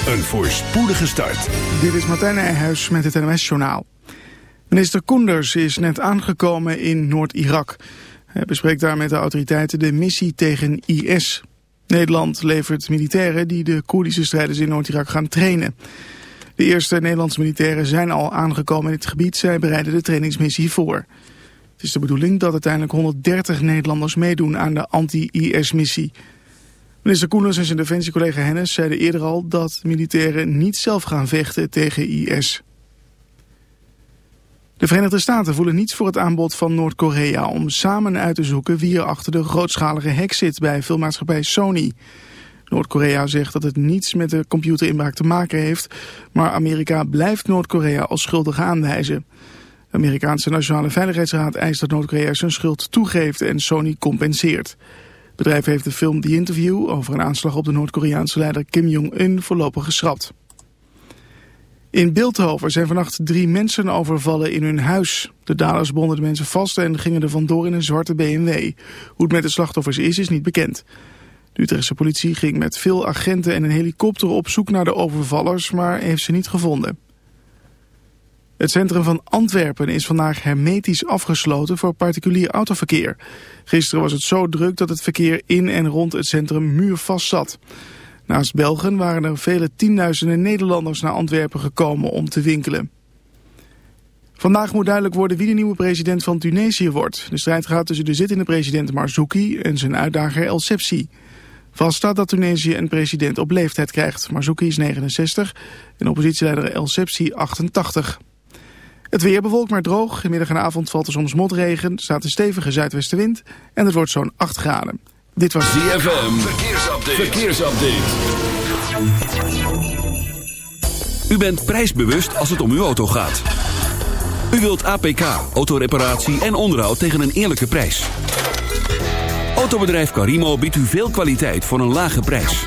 een voorspoedige start. Dit is Martijn Nijhuis met het NOS-journaal. Minister Koenders is net aangekomen in Noord-Irak. Hij bespreekt daar met de autoriteiten de missie tegen IS. Nederland levert militairen die de Koerdische strijders in Noord-Irak gaan trainen. De eerste Nederlandse militairen zijn al aangekomen in het gebied. Zij bereiden de trainingsmissie voor. Het is de bedoeling dat uiteindelijk 130 Nederlanders meedoen aan de anti-IS-missie. Minister Koenders en zijn defensiecollega Hennis zeiden eerder al dat militairen niet zelf gaan vechten tegen IS. De Verenigde Staten voelen niets voor het aanbod van Noord-Korea om samen uit te zoeken wie er achter de grootschalige hack zit bij filmmaatschappij Sony. Noord-Korea zegt dat het niets met de computerinbraak te maken heeft, maar Amerika blijft Noord-Korea als schuldige aanwijzen. De Amerikaanse Nationale Veiligheidsraad eist dat Noord-Korea zijn schuld toegeeft en Sony compenseert. Het bedrijf heeft de film The Interview over een aanslag op de Noord-Koreaanse leider Kim Jong-un voorlopig geschrapt. In Beeldhoven zijn vannacht drie mensen overvallen in hun huis. De daders bonden de mensen vast en gingen er vandoor in een zwarte BMW. Hoe het met de slachtoffers is, is niet bekend. De Utrechtse politie ging met veel agenten en een helikopter op zoek naar de overvallers, maar heeft ze niet gevonden. Het centrum van Antwerpen is vandaag hermetisch afgesloten voor particulier autoverkeer. Gisteren was het zo druk dat het verkeer in en rond het centrum muurvast zat. Naast Belgen waren er vele tienduizenden Nederlanders naar Antwerpen gekomen om te winkelen. Vandaag moet duidelijk worden wie de nieuwe president van Tunesië wordt. De strijd gaat tussen de zittende president Marzouki en zijn uitdager El Sepsi. Vast staat dat Tunesië een president op leeftijd krijgt. Marzouki is 69 en oppositieleider El Sepsi 88. Het weer bewolkt maar droog. In middag en avond valt er soms motregen, staat een stevige zuidwestenwind en het wordt zo'n 8 graden. Dit was ZFM. Verkeersupdate. Verkeersupdate. U bent prijsbewust als het om uw auto gaat. U wilt APK, autoreparatie en onderhoud tegen een eerlijke prijs. Autobedrijf Carimo biedt u veel kwaliteit voor een lage prijs.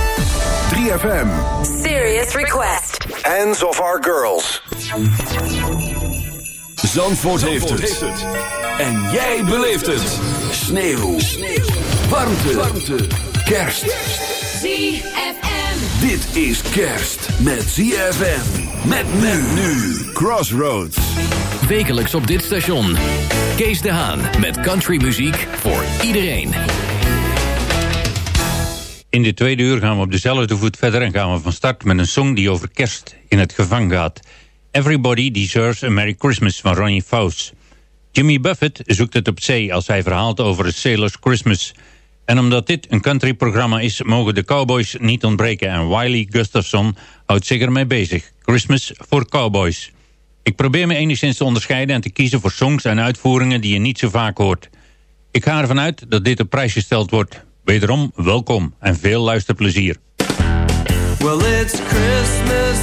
3FM. Serious Request. Hands of our girls. Zandvoort, heeft, het. En jij beleeft het. Sneeuw. Warmte. Warmte. Kerst. ZFM. Dit is kerst met ZFM. Met men nu. Crossroads. Wekelijks op dit station. Kees de Haan met countrymuziek voor iedereen. In de tweede uur gaan we op dezelfde voet verder en gaan we van start met een song die over kerst in het gevangen gaat. Everybody Deserves a Merry Christmas van Ronnie Faust. Jimmy Buffett zoekt het op zee als hij verhaalt over het Sailor's Christmas. En omdat dit een countryprogramma is, mogen de cowboys niet ontbreken. En Wiley Gustafson houdt zich ermee bezig. Christmas voor cowboys. Ik probeer me enigszins te onderscheiden en te kiezen voor songs en uitvoeringen die je niet zo vaak hoort. Ik ga ervan uit dat dit op prijs gesteld wordt. Wederom welkom en veel luisterplezier. Well, Christmas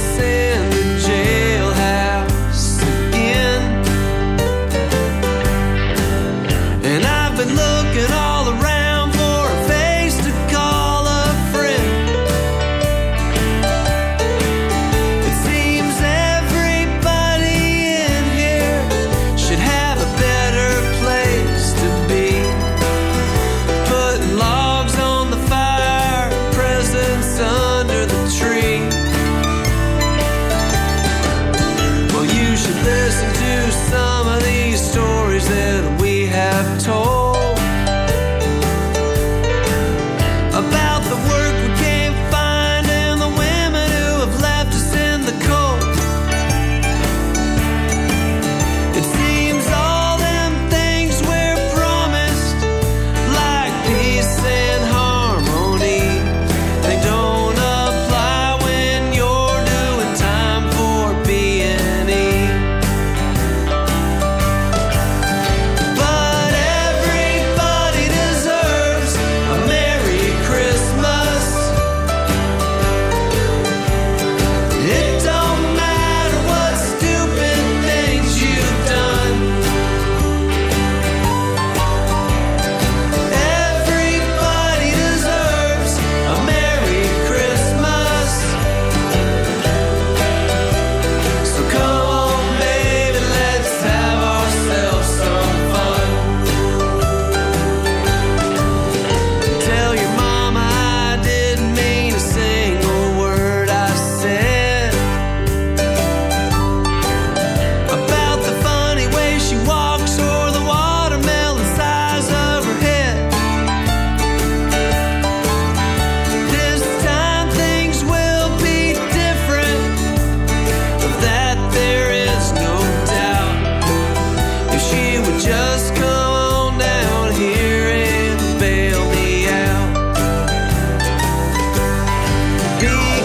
be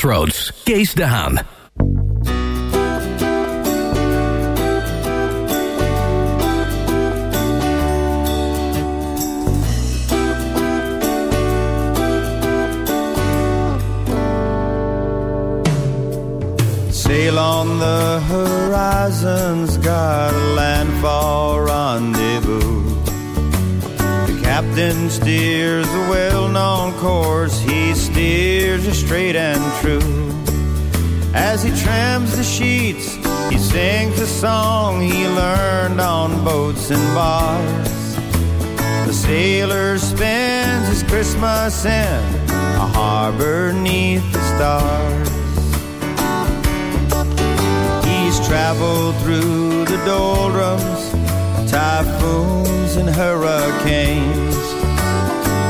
Crossroads, de Haan. Sings a song he learned on boats and bars. The sailor spends his Christmas in a harbor neath the stars. He's traveled through the doldrums, typhoons and hurricanes.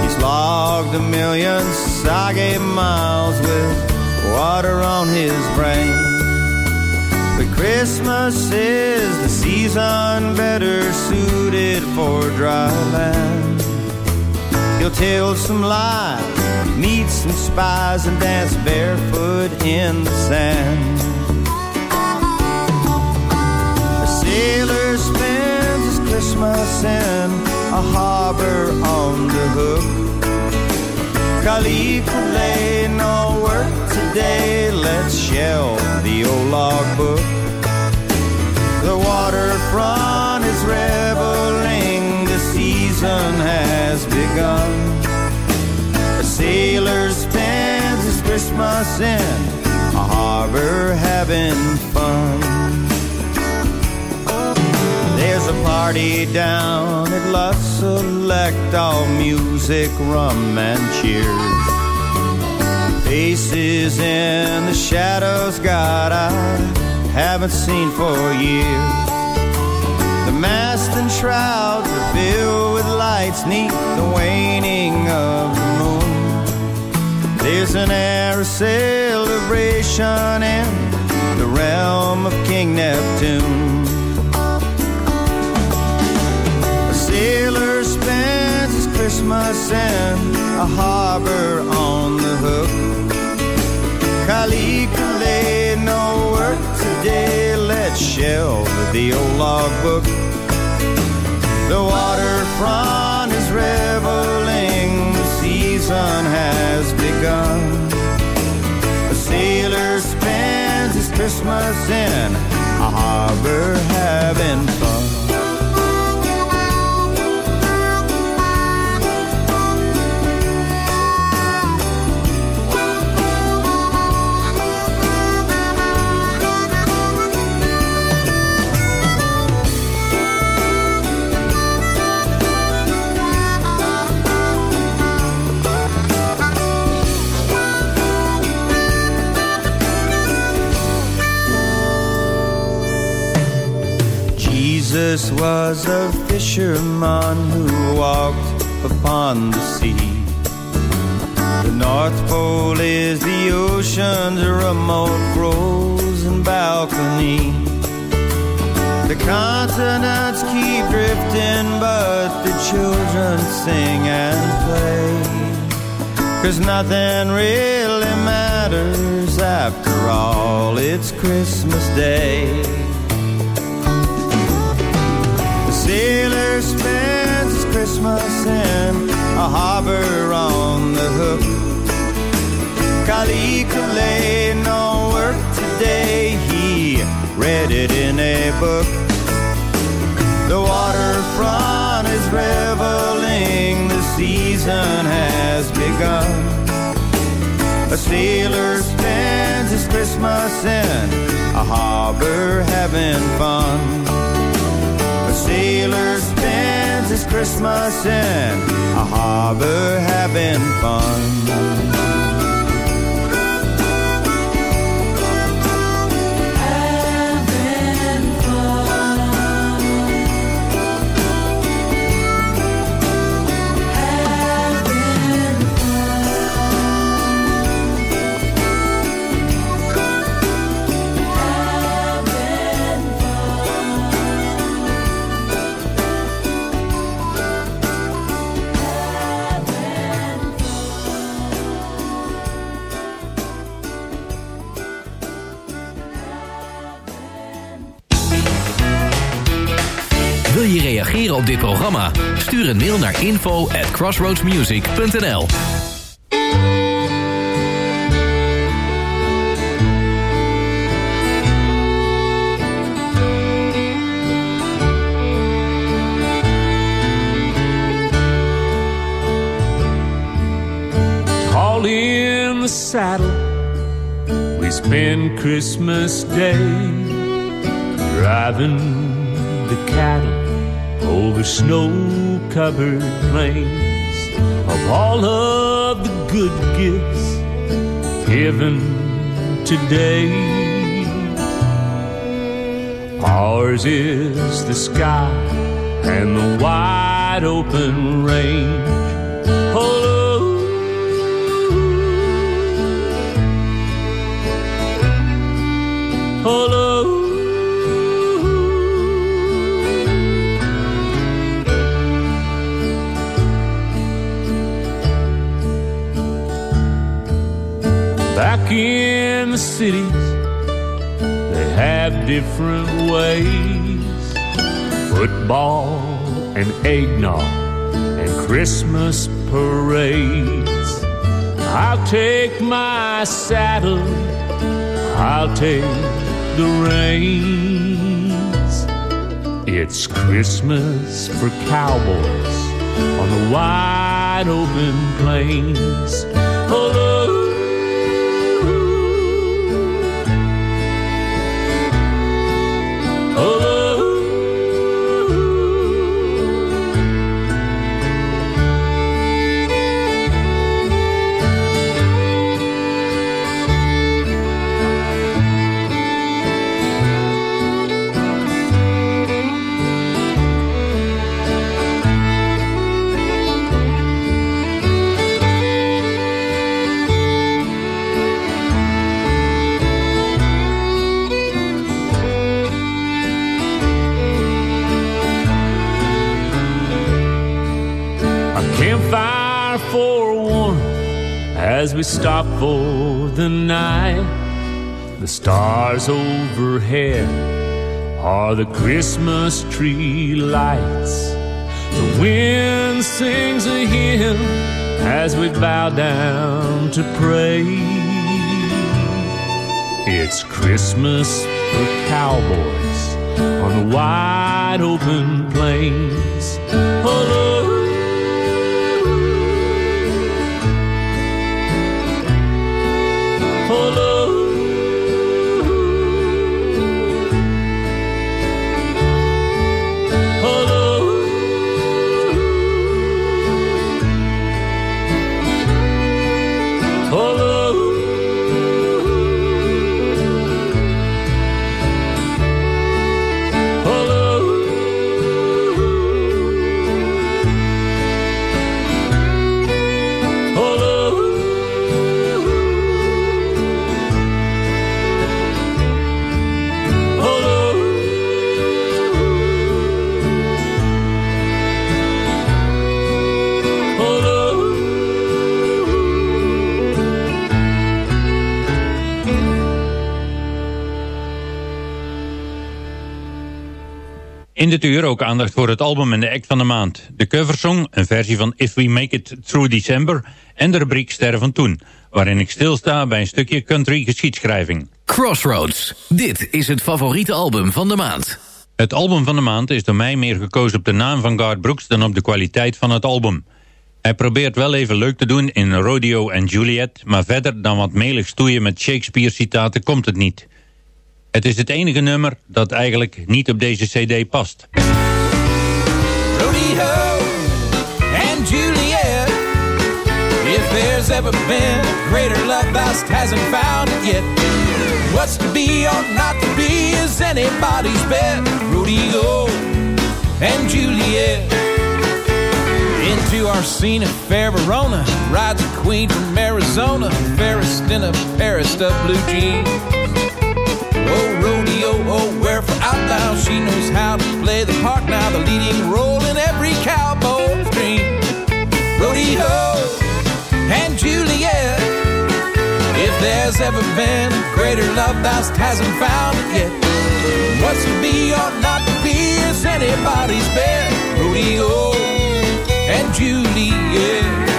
He's logged a million soggy miles with water on his brain. Christmas is the season better suited for dry land. He'll tell some lies, meet some spies, and dance barefoot in the sand. A sailor spends his Christmas in a harbor on the hook. Calicule, no work today, let's shell the old logbook. The waterfront is reveling, the season has begun. A sailor spends his Christmas in a harbor having fun. There's a party down at Le Select, all music, rum, and cheers. Faces in the shadows, God, I haven't seen for years. The mast and shrouds are filled with lights, neath the waning of the moon. There's an air of celebration in the realm of King Neptune. A sailor spends his Christmas in a harbor on the hook. Calicule, no today, let's shelve the old logbook. The waterfront is reveling, the season has begun. A sailor spends his Christmas in a harbor having fun. Was a fisherman who walked upon the sea. The North Pole is the ocean's remote frozen balcony. The continents keep drifting, but the children sing and play. Cause nothing really matters after all, it's Christmas Day. Sailor spends his Christmas in a harbor on the hook. Calicule, no work today, he read it in a book. The waterfront is reveling, the season has begun. A sailor spends his Christmas in a harbor having fun. Sailor spends his Christmas in a harbor having fun. Reageren op dit programma? Stuur een mail naar info at crossroadsmusic.nl All in the saddle, we spend Christmas Day driving the cattle over snow-covered plains of all of the good gifts given today. Ours is the sky and the wide open range. Cities, they have different ways football and eggnog and Christmas parades. I'll take my saddle, I'll take the reins. It's Christmas for cowboys on the wide open plains. Stars overhead are the Christmas tree lights. The wind sings a hymn as we bow down to pray. It's Christmas for cowboys on the wide open plains. In dit uur ook aandacht voor het album en de act van de maand. De coversong, een versie van If We Make It Through December... en de rubriek Sterren van Toen... waarin ik stilsta bij een stukje country geschiedschrijving. Crossroads. Dit is het favoriete album van de maand. Het album van de maand is door mij meer gekozen op de naam van Garth Brooks... dan op de kwaliteit van het album. Hij probeert wel even leuk te doen in Rodeo en Juliet... maar verder dan wat melig stoeien met Shakespeare-citaten komt het niet... Het is het enige nummer dat eigenlijk niet op deze cd past. Rodeo and Juliet. If there's ever been a greater love, thou hasn't found it yet. What's to be or not to be is anybody's bet. Rodeo and Juliet. Into our scene at Fair Verona rides a queen from Arizona, fairest in a Paris of blue jeans. Oh, rodeo, oh, where for outlaw. She knows how to play the part now, the leading role in every cowboy's dream. Rodeo and Juliet. If there's ever been a greater love, thou hasn't found it yet. What's to be or not to be is anybody's bet. Rodeo and Juliet.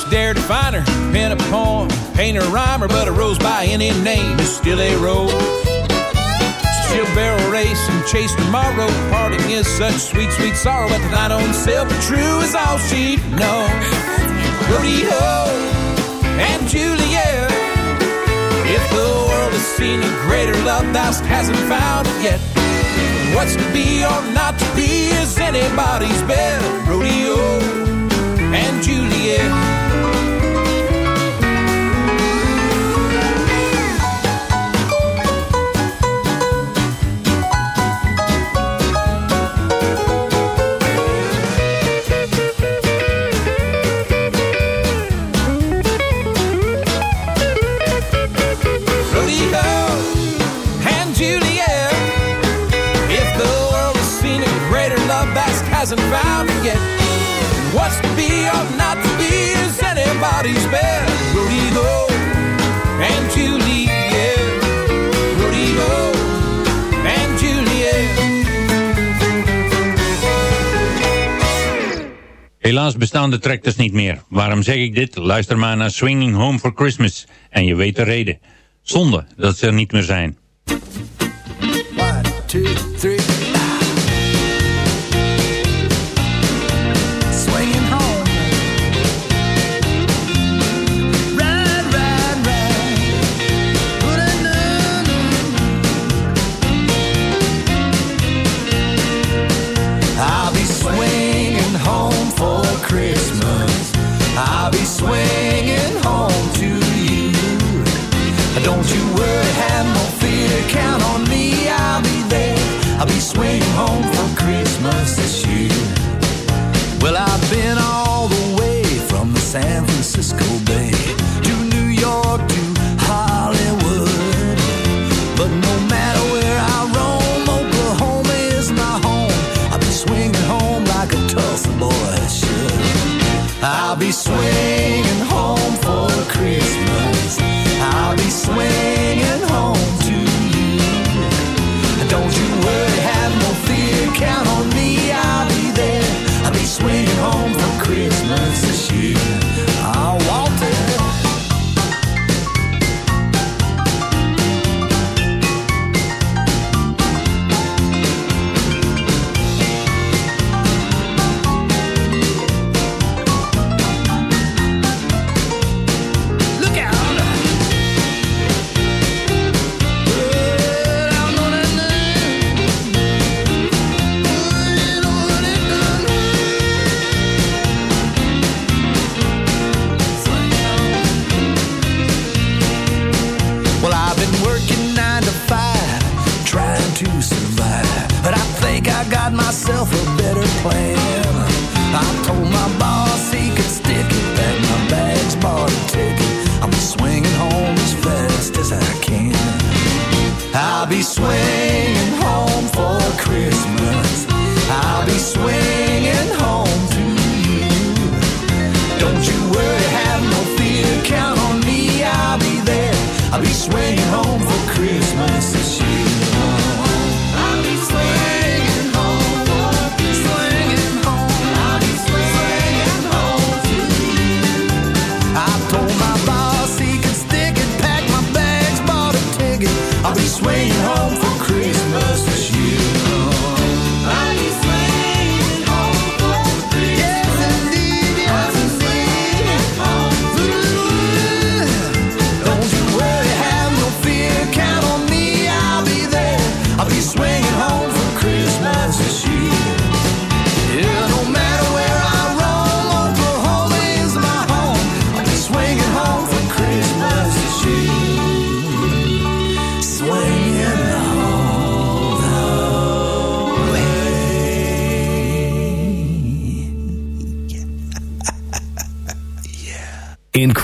just dare to find her, pen a poem, paint a rhymer, but a rose by any name is still a rose. She'll barrel race and chase tomorrow. Parting is such sweet, sweet sorrow, but the night on sale for true is all she knows. Rodeo and Juliet. If the world has seen a greater love, thou hasn't found it yet. What's to be or not to be is anybody's bet. Rodeo and Juliet. hasn't found. And be or not to be is anybody's and Juliet. And Helaas bestaan de tractors niet meer. Waarom zeg ik dit? Luister maar naar Swinging Home for Christmas. En je weet de reden. Zonde dat ze er niet meer zijn.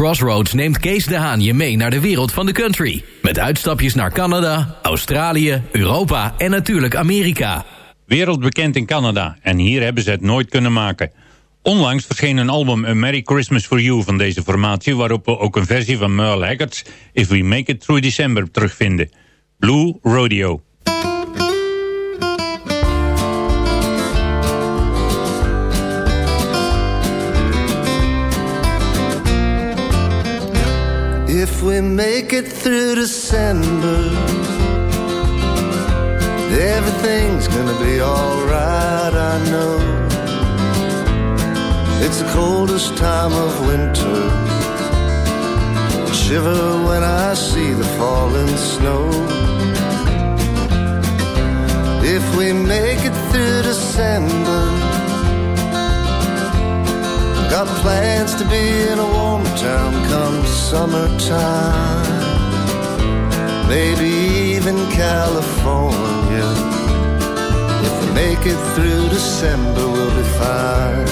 Crossroads neemt Kees de Haan je mee naar de wereld van de country. Met uitstapjes naar Canada, Australië, Europa en natuurlijk Amerika. Wereldbekend in Canada en hier hebben ze het nooit kunnen maken. Onlangs verscheen een album A Merry Christmas for You van deze formatie... waarop we ook een versie van Merle Haggard's If We Make It Through December terugvinden. Blue Rodeo. If we make it through December, everything's gonna be alright, I know. It's the coldest time of winter. I shiver when I see the falling snow. If we make it through December, Got plans to be in a warm town come summertime. Maybe even California. If we make it through December, we'll be fine.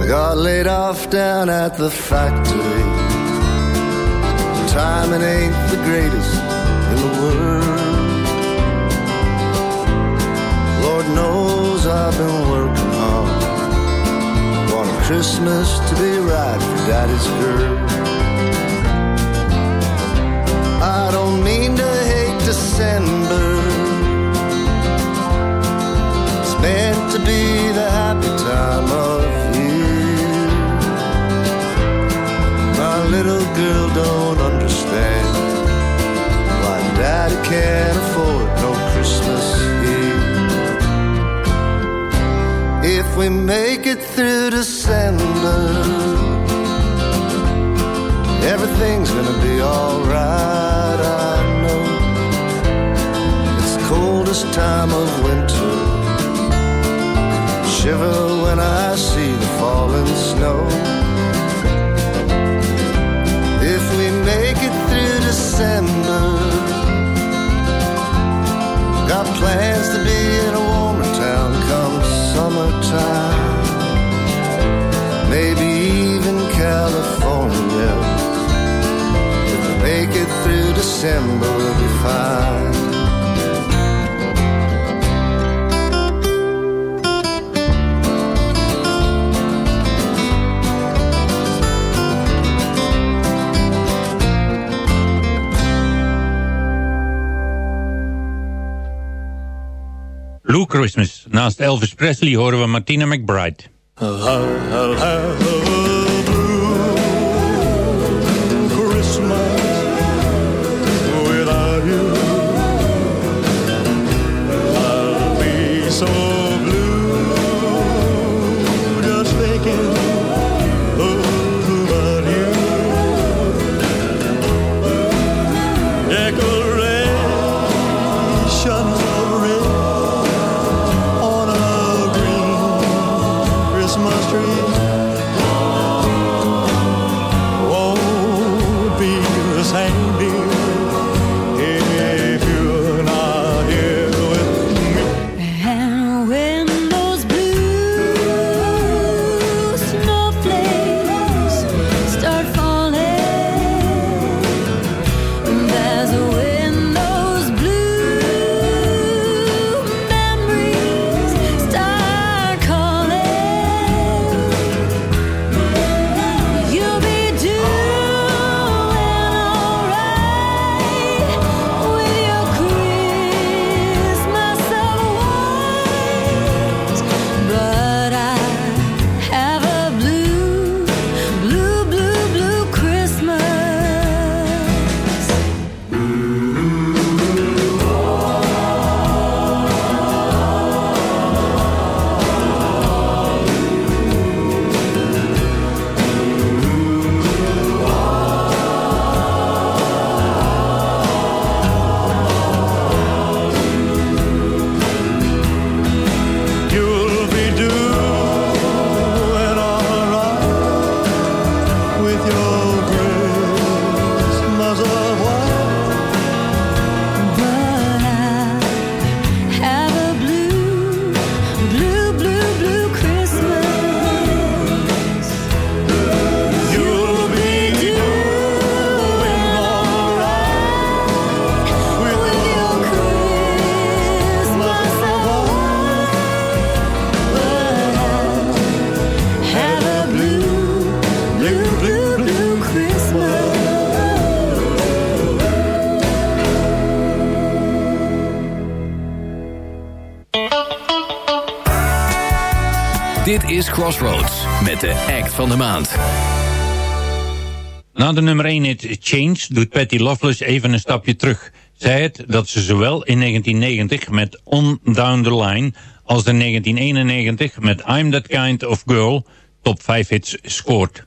We got laid off down at the factory. Timing ain't the greatest in the world. Lord knows I've been working Christmas to be right for daddy's girl. I don't mean to hate December. It's meant to be the happy time of year. My little girl don't understand why daddy can't afford no Christmas if we make it through December. Everything's gonna be alright, I know. It's the coldest time of winter. Shiver when I see the falling snow. If we make it through December, got plans to be in a maybe even California. If we make it through December, we'll be fine. Blue Christmas. Naast Elvis Presley horen we Martina McBride. Hello, hello, blue Christmas without you I'll be so Crossroads met de act van de maand. Na de nummer 1 hit Change doet Patty Loveless even een stapje terug. Zij het dat ze zowel in 1990 met On Down the Line... als in 1991 met I'm That Kind of Girl top 5 hits scoort.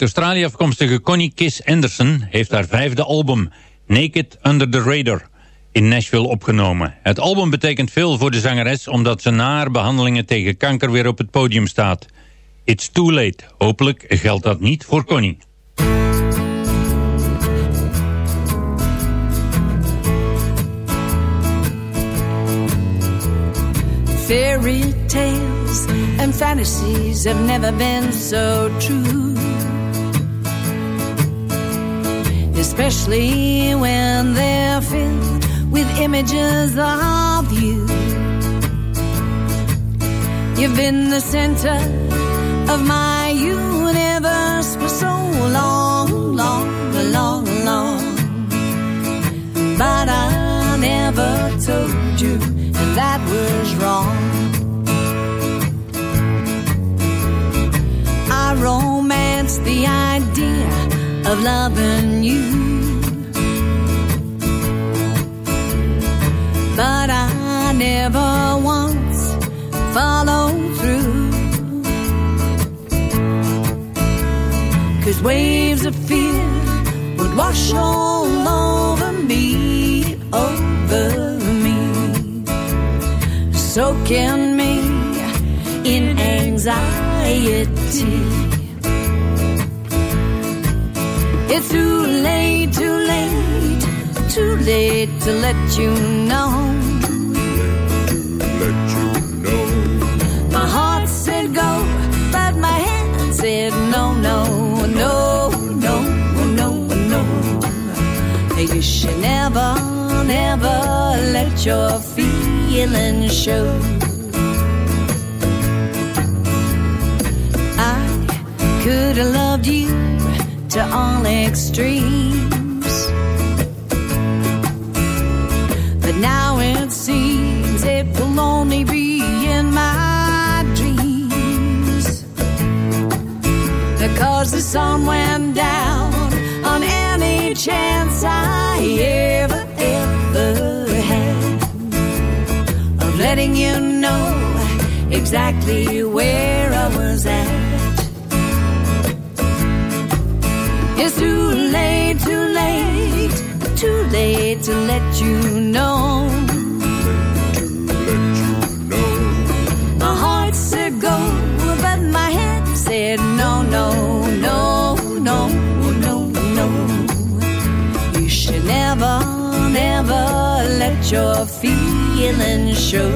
Uit Australië afkomstige Connie Kiss Anderson heeft haar vijfde album Naked Under the Radar in Nashville opgenomen. Het album betekent veel voor de zangeres omdat ze na behandelingen tegen kanker weer op het podium staat. It's too late. Hopelijk geldt dat niet voor Connie. Fairy tales and fantasies have never been so true. Especially when they're filled with images of you. You've been the center of my universe for so long, long, long, long. But I never told you that was wrong. I romanced the idea of loving you. But I never once followed through. Cause waves of fear would wash all over me, over me, soaking me in anxiety. Too late, too late, too late to let you know. Let you know. My heart said go, but my hand said no, no, no, no, no, no. You should never, never let your feelings show. I could have loved you to all extremes. But now it seems it will only be in my dreams. Because the sun went down on any chance I ever, ever had of letting you know exactly where I was at. Too late to let you know. My heart said go, but my head said no, no, no, no, no, no. You should never, never let your feelings show.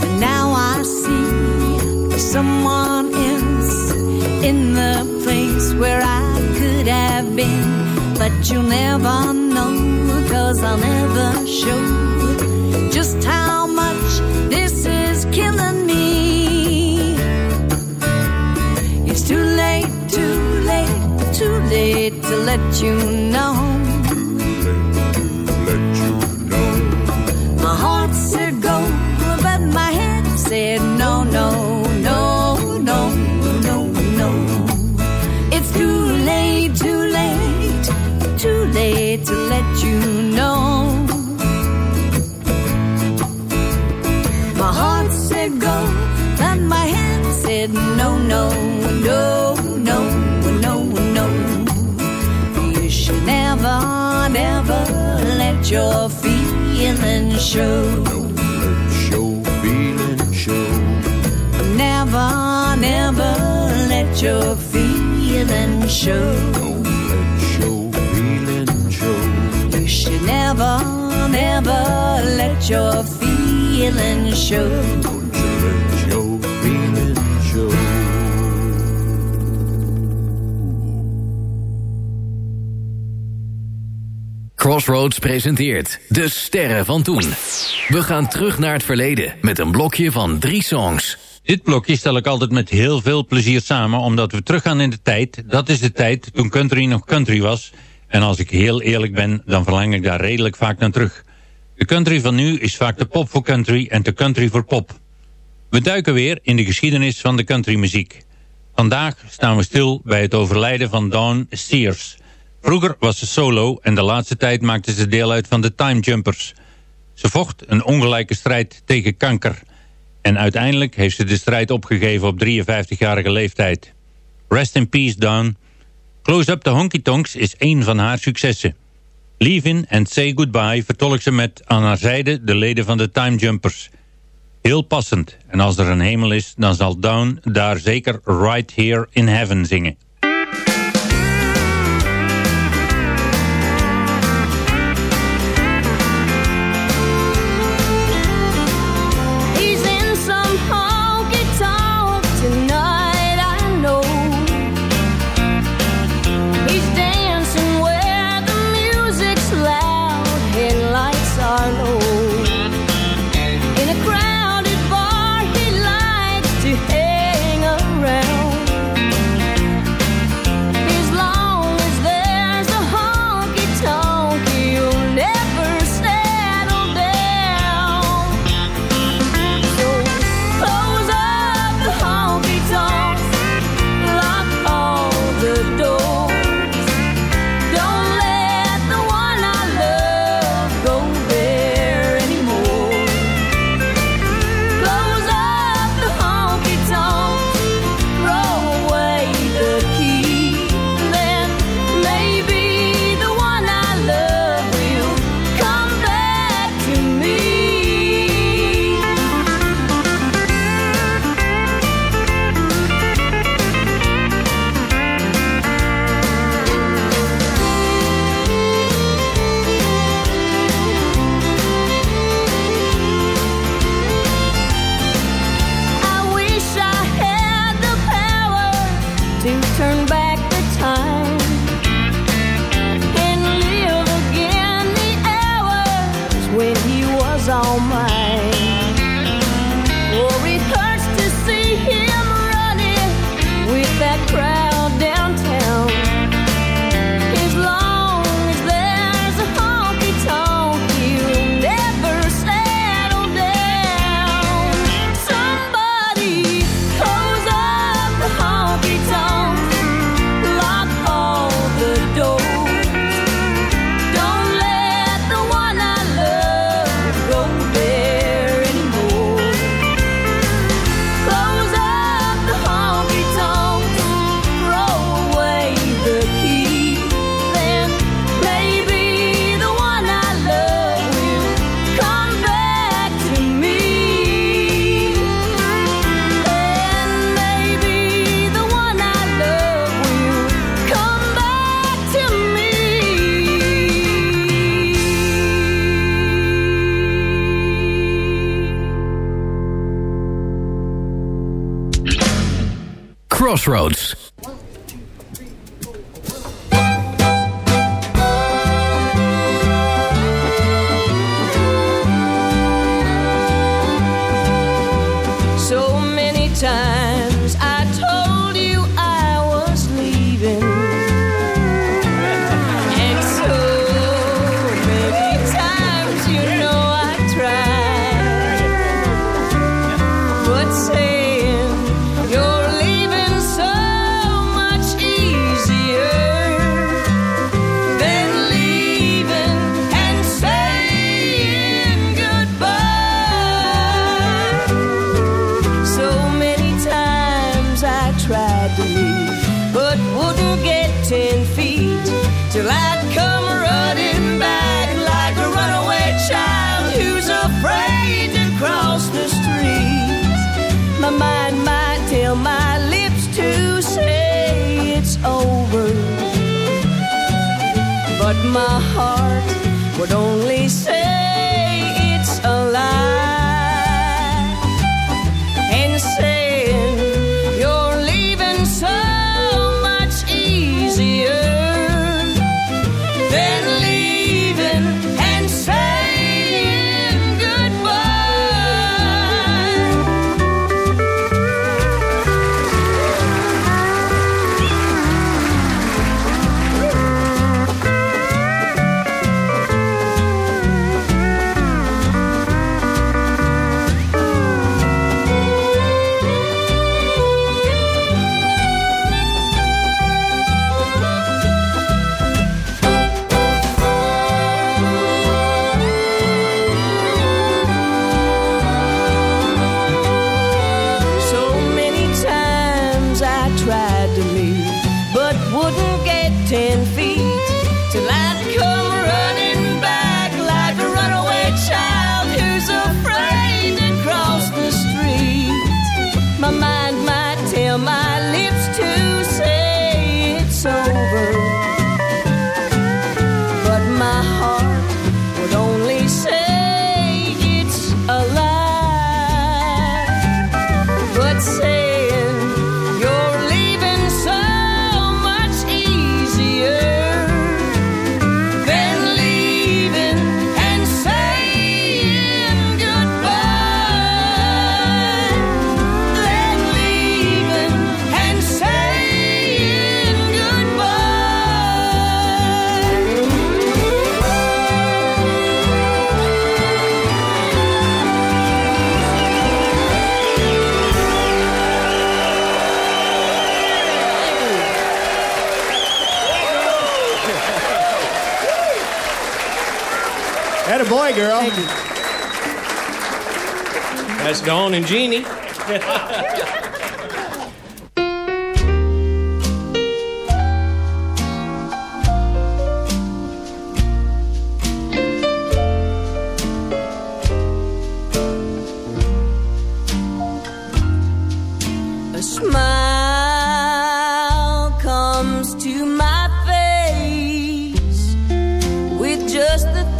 But now I see someone else in the place where I. But you'll never know, cause I'll never show just how much this is killing me. It's too late, too late, too late to let you know. Let your feelings show. Show, feeling, show. Never, never let your feelings show. Show, feeling, show. You should never, never let your feelings show. Show, feeling, Crossroads presenteert De Sterren van Toen. We gaan terug naar het verleden met een blokje van drie songs. Dit blokje stel ik altijd met heel veel plezier samen... omdat we teruggaan in de tijd. Dat is de tijd toen country nog country was. En als ik heel eerlijk ben, dan verlang ik daar redelijk vaak naar terug. De country van nu is vaak de pop voor country en de country voor pop. We duiken weer in de geschiedenis van de countrymuziek. Vandaag staan we stil bij het overlijden van Dawn Sears... Vroeger was ze solo en de laatste tijd maakte ze deel uit van de Time Jumpers. Ze vocht een ongelijke strijd tegen kanker. En uiteindelijk heeft ze de strijd opgegeven op 53-jarige leeftijd. Rest in peace, Dawn. Close Up the Honky Tonks is één van haar successen. Leave In and Say Goodbye vertolkt ze met aan haar zijde de leden van de Time Jumpers. Heel passend. En als er een hemel is, dan zal Dawn daar zeker Right Here in Heaven zingen. Crossroads. Well, don't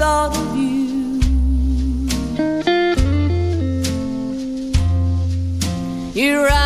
thought of you. You're right.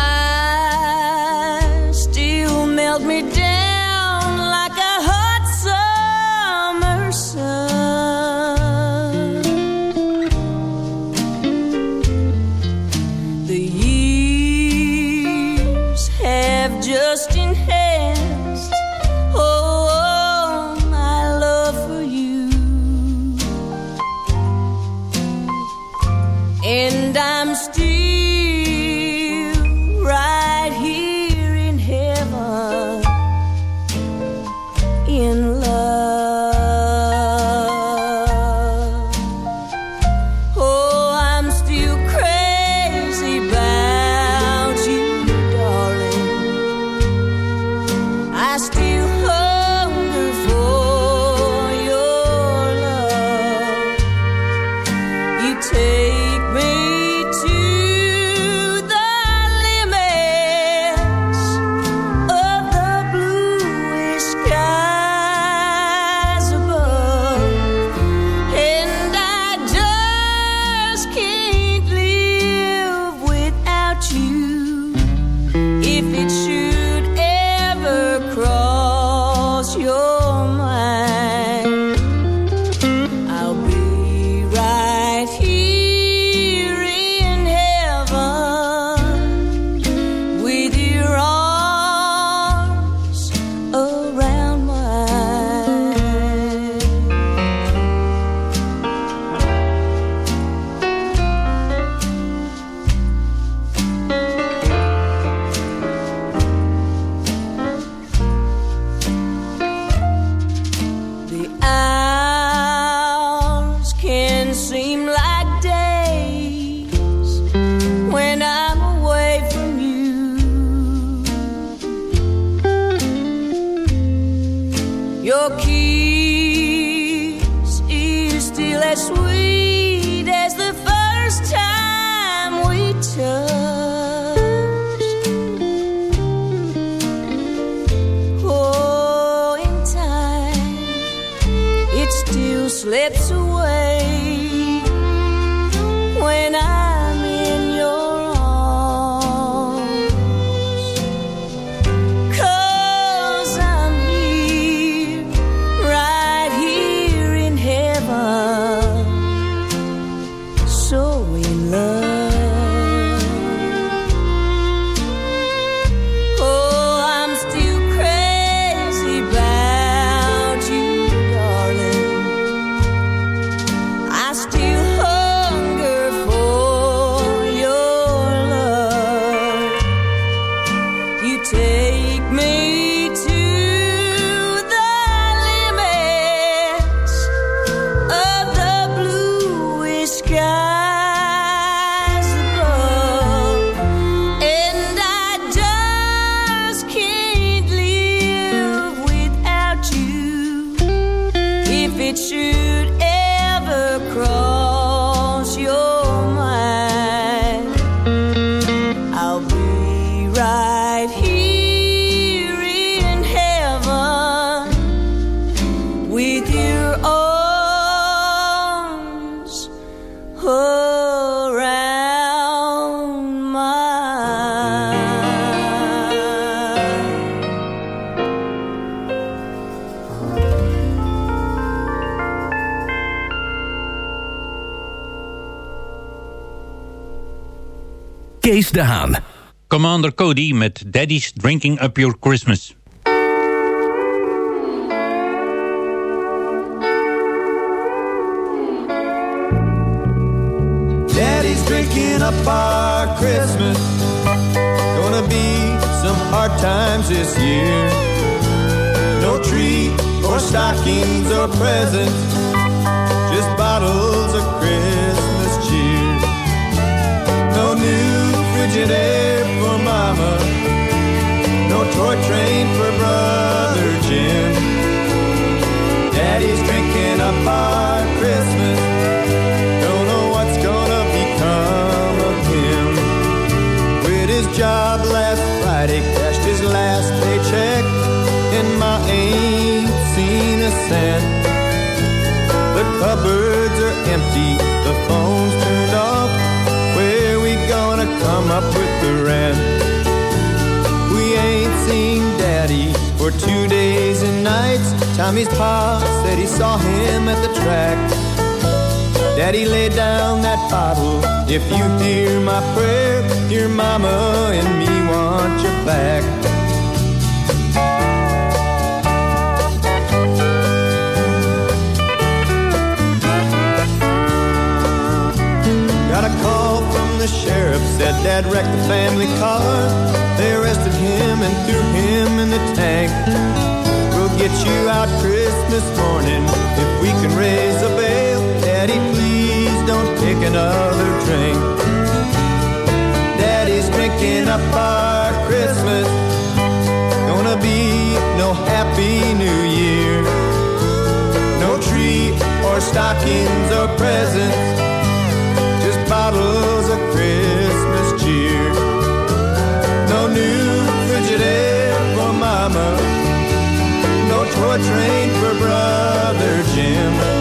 Kees de Haan. Commander Cody met Daddy's Drinking Up Your Christmas. Daddy's drinking up our Christmas Gonna be some hard times this year No tree or stockings or presents Tommy's pa said he saw him at the track. Daddy laid down that bottle. If you hear my prayer, your mama and me want you back. Got a call from the sheriff, said Dad wrecked the family car. They arrested him and threw him in the tank. We'll get you out Christmas morning if we can raise a bail. Daddy, please don't take another drink. Daddy's drinking up our Christmas. Gonna be no happy new year. No tree or stockings or presents. Brother Jim.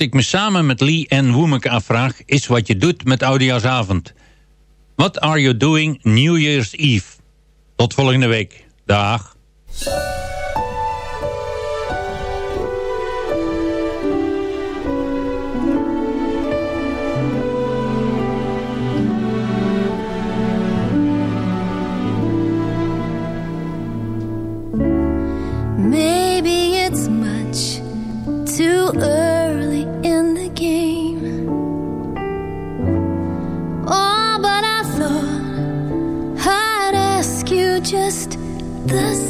Ik me samen met Lee en Woemeke afvraag... is wat je doet met Oudejaarsavond. What are you doing New Year's Eve? Tot volgende week. Dag. The